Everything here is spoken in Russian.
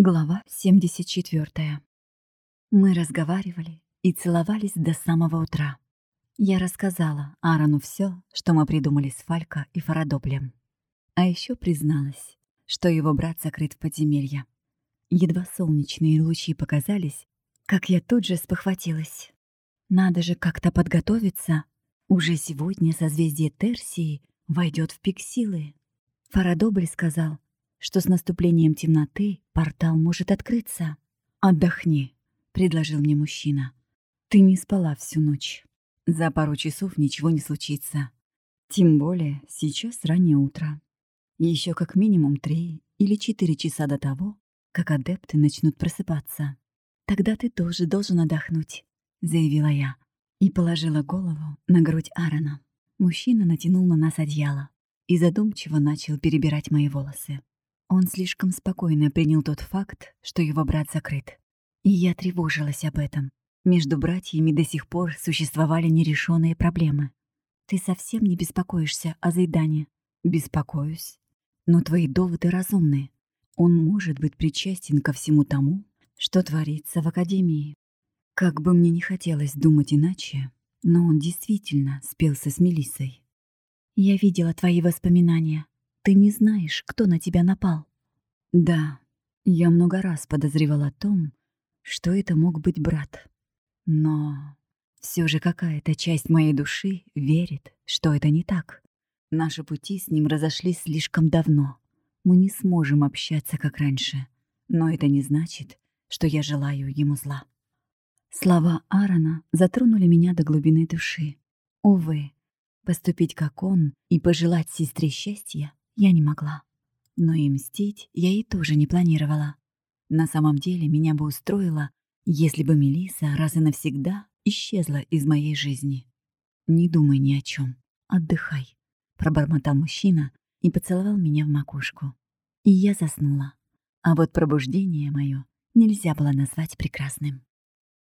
Глава 74. Мы разговаривали и целовались до самого утра. Я рассказала Аарону все, что мы придумали с Фалько и Фарадоблем. А еще призналась, что его брат закрыт в подземелье. Едва солнечные лучи показались, как я тут же спохватилась. Надо же как-то подготовиться. Уже сегодня созвездие Терсии войдет в пик силы. Фарадобль сказал, что с наступлением темноты портал может открыться. «Отдохни», — предложил мне мужчина. «Ты не спала всю ночь. За пару часов ничего не случится. Тем более сейчас раннее утро. Еще как минимум три или четыре часа до того, как адепты начнут просыпаться. Тогда ты тоже должен отдохнуть», — заявила я и положила голову на грудь Аарона. Мужчина натянул на нас одеяло и задумчиво начал перебирать мои волосы. Он слишком спокойно принял тот факт, что его брат закрыт. И я тревожилась об этом. Между братьями до сих пор существовали нерешенные проблемы. Ты совсем не беспокоишься о Зайдане? Беспокоюсь. Но твои доводы разумные. Он может быть причастен ко всему тому, что творится в Академии. Как бы мне не хотелось думать иначе, но он действительно спелся с Мелиссой. Я видела твои воспоминания. Ты не знаешь, кто на тебя напал. Да, я много раз подозревал о том, что это мог быть брат. Но все же какая-то часть моей души верит, что это не так. Наши пути с ним разошлись слишком давно. Мы не сможем общаться, как раньше. Но это не значит, что я желаю ему зла. Слова Аарона затронули меня до глубины души. Увы, поступить как он и пожелать сестре счастья я не могла. Но и мстить я ей тоже не планировала. На самом деле меня бы устроило, если бы Мелиса раз и навсегда исчезла из моей жизни. «Не думай ни о чем, отдыхай», — пробормотал мужчина и поцеловал меня в макушку. И я заснула. А вот пробуждение мое нельзя было назвать прекрасным.